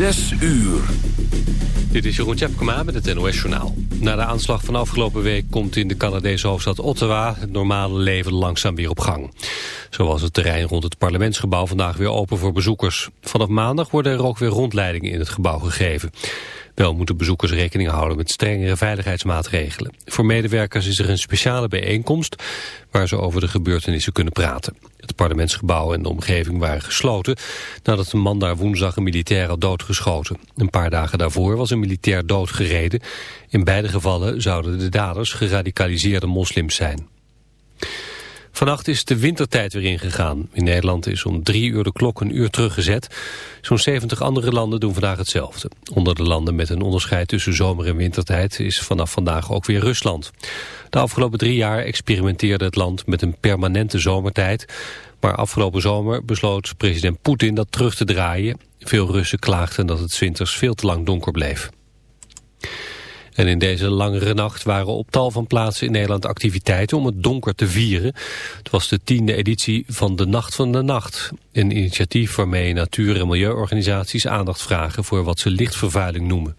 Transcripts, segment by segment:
Zes uur. Dit is Jeroen Tjepkema met het NOS Journaal. Na de aanslag van afgelopen week komt in de Canadese hoofdstad Ottawa... het normale leven langzaam weer op gang. Zo was het terrein rond het parlementsgebouw vandaag weer open voor bezoekers. Vanaf maandag worden er ook weer rondleidingen in het gebouw gegeven. Wel moeten bezoekers rekening houden met strengere veiligheidsmaatregelen. Voor medewerkers is er een speciale bijeenkomst waar ze over de gebeurtenissen kunnen praten. Het parlementsgebouw en de omgeving waren gesloten nadat een man daar woensdag een militair had doodgeschoten. Een paar dagen daarvoor was een militair doodgereden. In beide gevallen zouden de daders geradicaliseerde moslims zijn. Vannacht is de wintertijd weer ingegaan. In Nederland is om drie uur de klok een uur teruggezet. Zo'n 70 andere landen doen vandaag hetzelfde. Onder de landen met een onderscheid tussen zomer- en wintertijd is vanaf vandaag ook weer Rusland. De afgelopen drie jaar experimenteerde het land met een permanente zomertijd. Maar afgelopen zomer besloot president Poetin dat terug te draaien. Veel Russen klaagden dat het winters veel te lang donker bleef. En in deze langere nacht waren op tal van plaatsen in Nederland activiteiten om het donker te vieren. Het was de tiende editie van de Nacht van de Nacht. Een initiatief waarmee natuur- en milieuorganisaties aandacht vragen voor wat ze lichtvervuiling noemen.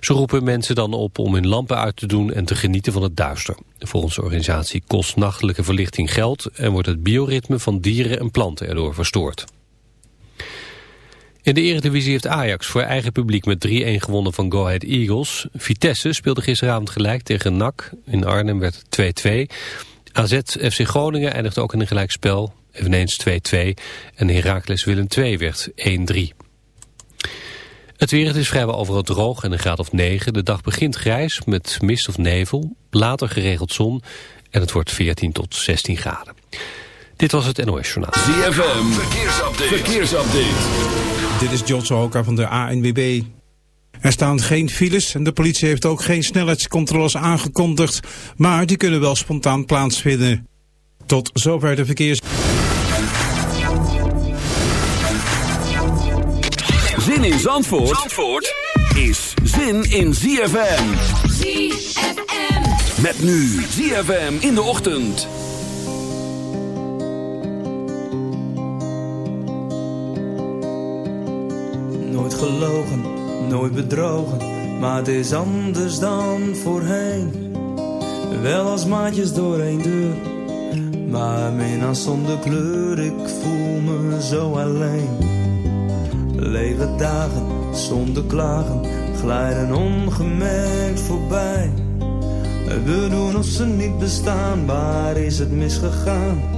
Ze roepen mensen dan op om hun lampen uit te doen en te genieten van het duister. Volgens de organisatie kost nachtelijke verlichting geld en wordt het bioritme van dieren en planten erdoor verstoord. In de Eredivisie heeft Ajax voor eigen publiek met 3-1 gewonnen van Go Ahead Eagles. Vitesse speelde gisteravond gelijk tegen NAC. In Arnhem werd het 2-2. AZ FC Groningen eindigde ook in een gelijkspel. Eveneens 2-2. En Heracles Willem 2 werd 1-3. Het weer is vrijwel overal droog en een graad of 9. De dag begint grijs met mist of nevel. Later geregeld zon. En het wordt 14 tot 16 graden. Dit was het NOS Journaal. ZFM, verkeersupdate. verkeersupdate. Dit is John Sohoka van de ANWB. Er staan geen files en de politie heeft ook geen snelheidscontroles aangekondigd, maar die kunnen wel spontaan plaatsvinden. Tot zover de verkeers... Zin in Zandvoort, Zandvoort is zin in ZFM. ZFM. Met nu ZFM in de ochtend. Nooit gelogen, nooit bedrogen, maar het is anders dan voorheen. Wel als maatjes door één deur, maar minnaar zonder kleur, ik voel me zo alleen. Lege dagen, zonder klagen, glijden ongemerkt voorbij. We doen of ze niet bestaan, waar is het misgegaan?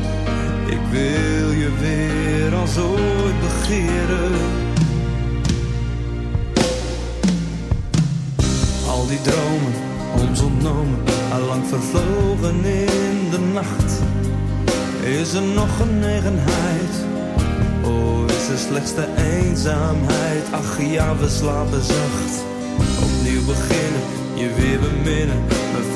Ik wil je weer als ooit begeren. Al die dromen, ons ontnomen, allang vervlogen in de nacht. Is er nog genegenheid? Oh, is er slechts de eenzaamheid? Ach ja, we slapen zacht. Opnieuw beginnen, je weer beminnen.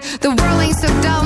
The world ain't so dull,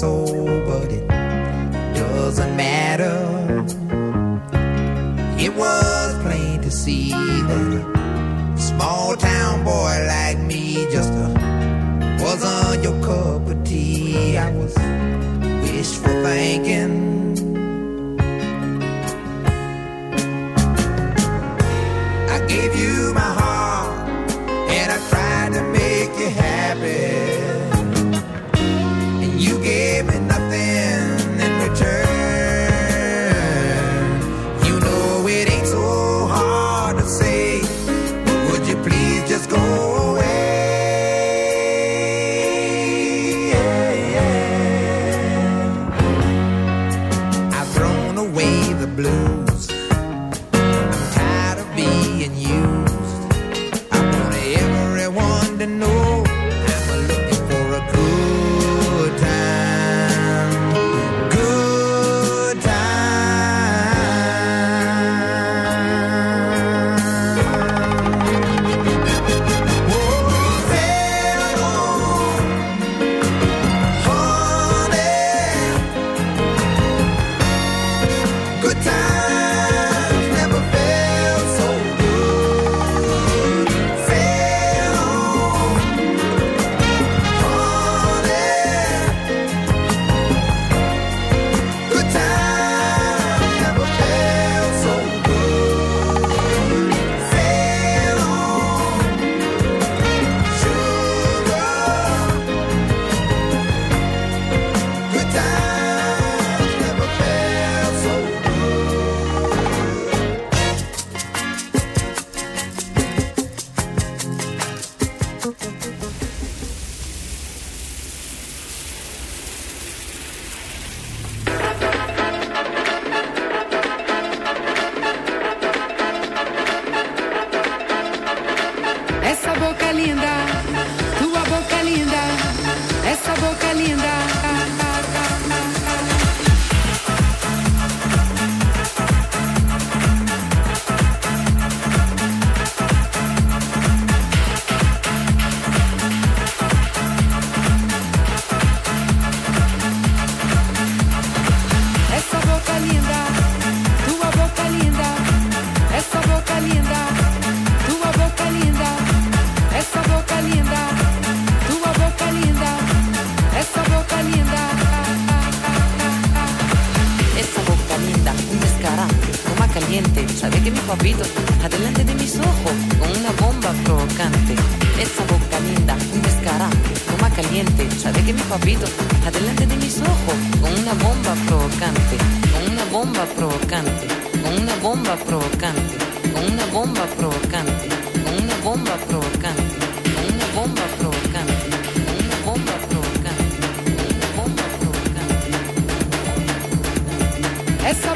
told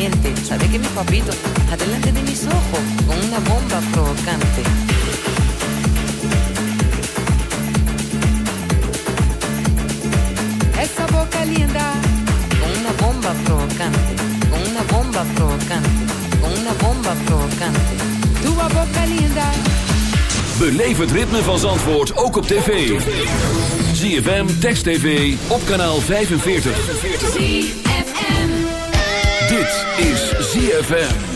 valiente. Sabe que mi papito, adelante de mis ojos, con una bomba provocante. Esa boca linda, con una bomba provocante, con una bomba provocante, con una bomba provocante. Tu boca linda. Beleef het ritme van Zandvoort ook op tv. ZFM, Text TV, op kanaal 45. 45 is ZFM.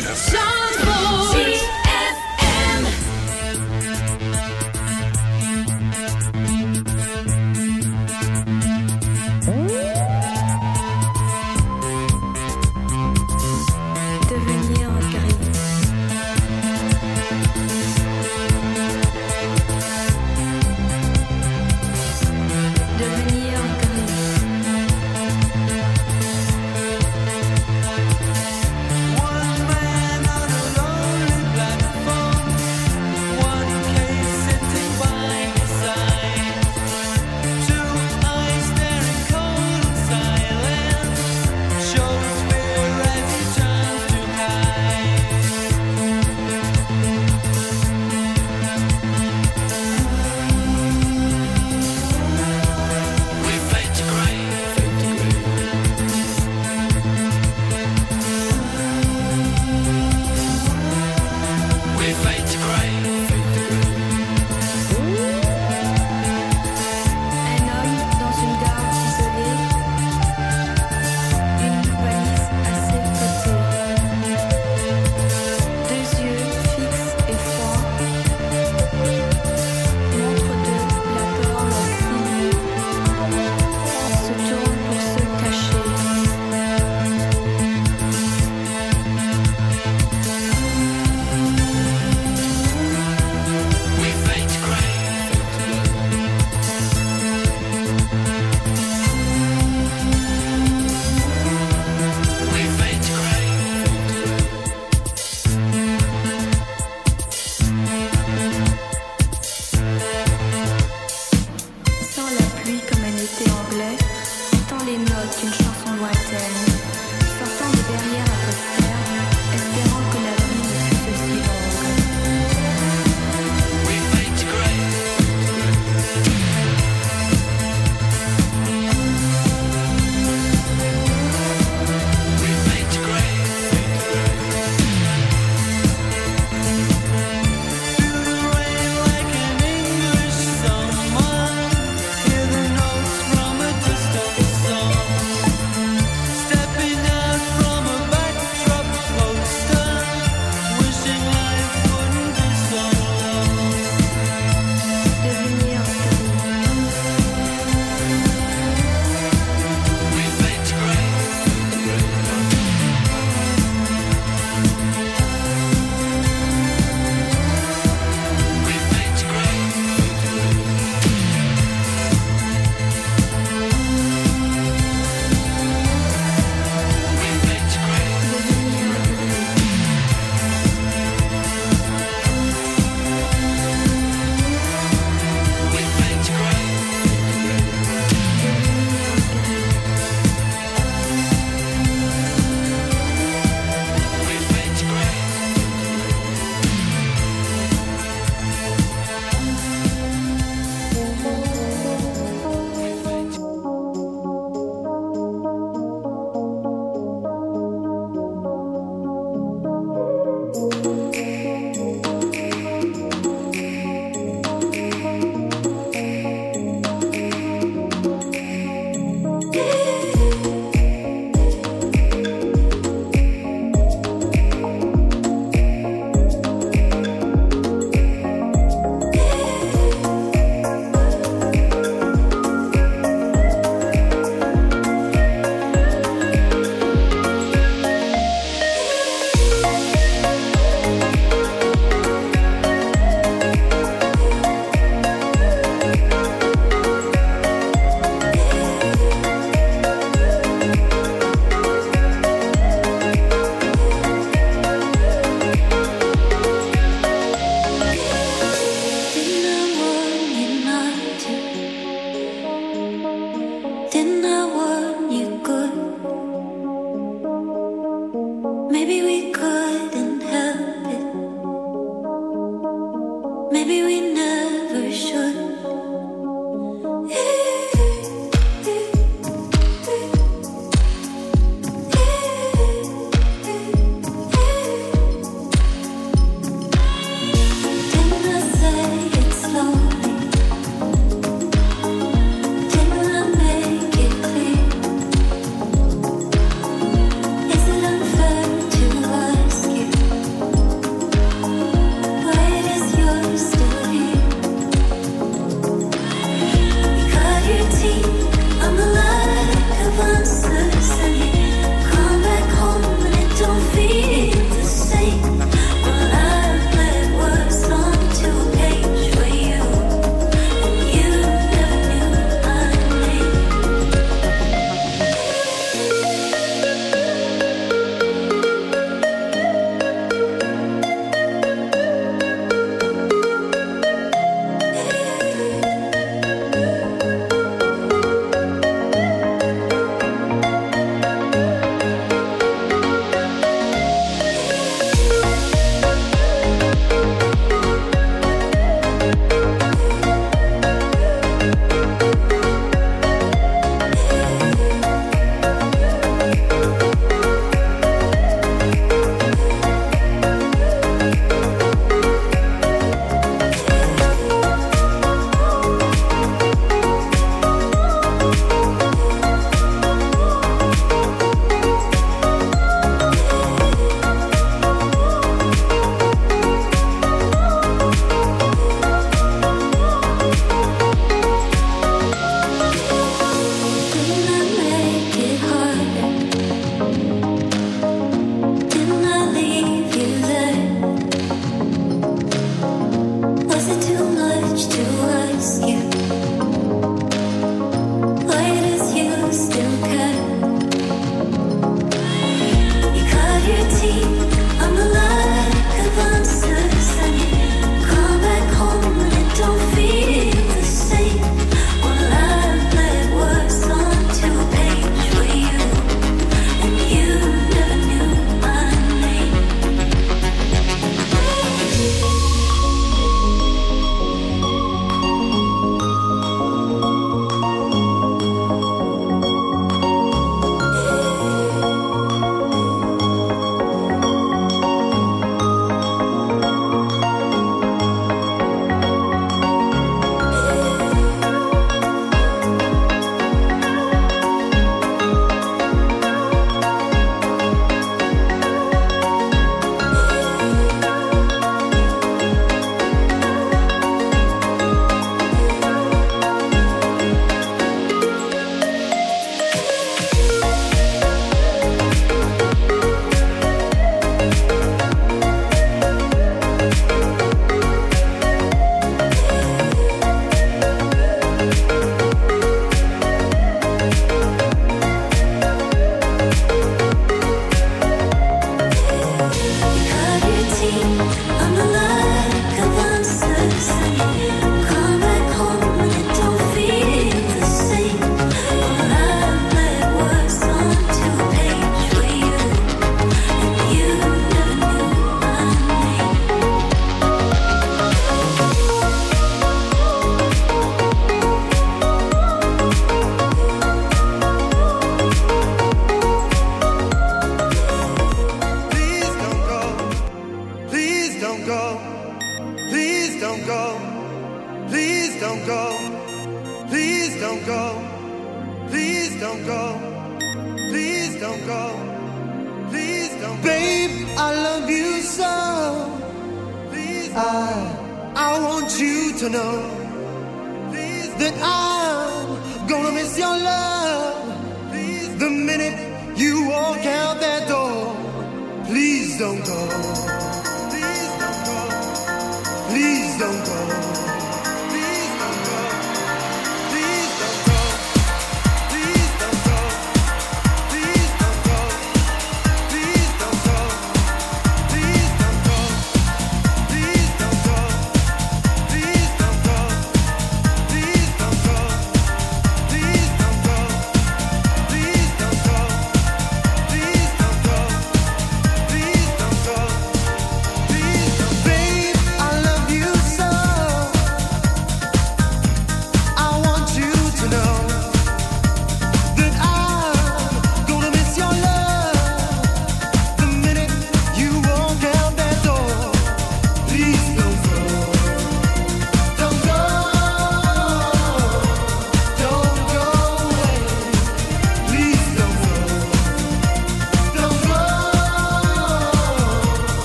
Lui comme un été anglais.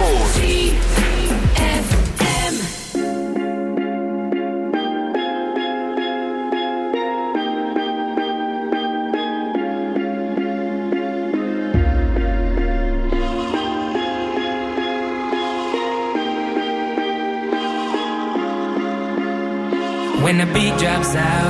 Zandvoort. When the beat drops out